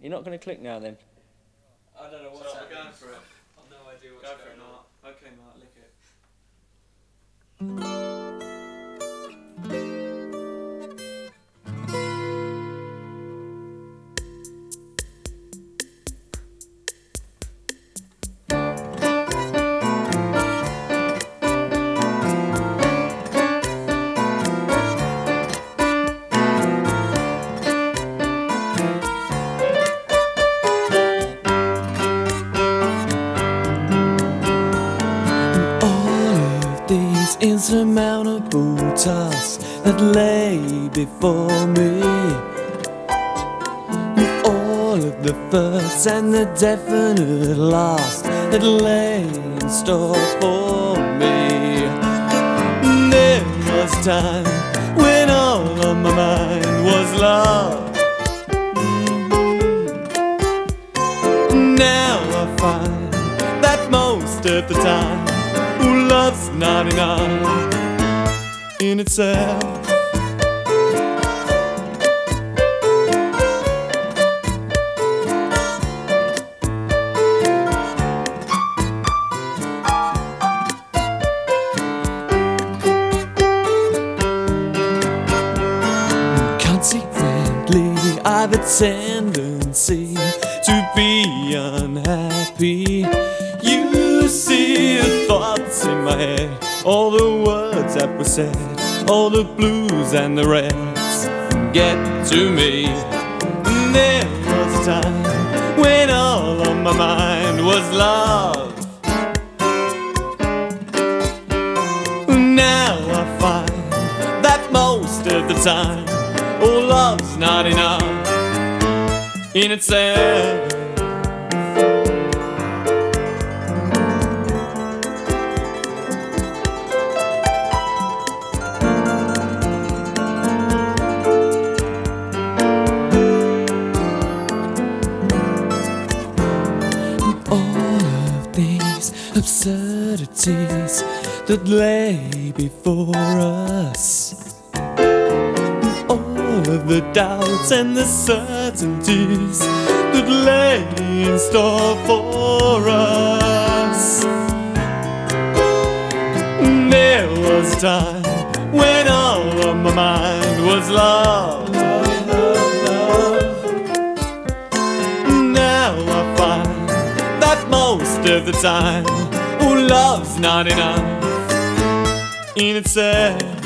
You're not going to click now then? I don't know what's So going for it. I've no idea what's Go for going it, on. Mark. Okay, Mark, lick it. These insurmountable tasks that lay before me. With all of the firsts and the definite last that lay in store for me. There was time when all of my mind was love. Now I find that most of the time, ooh, love's not enough in itself. Consequently, I've a tendency to be unhappy. See the thoughts in my head, all the words that were said, all the blues and the reds get to me. There was a time when all on my mind was love. Now I find that most of the time, oh, love's not enough in itself. Absurdities that lay before us. All of the doubts and the certainties that lay in store for us. There was a time when all on my mind was love. Most of the time, oh, love's not enough in itself.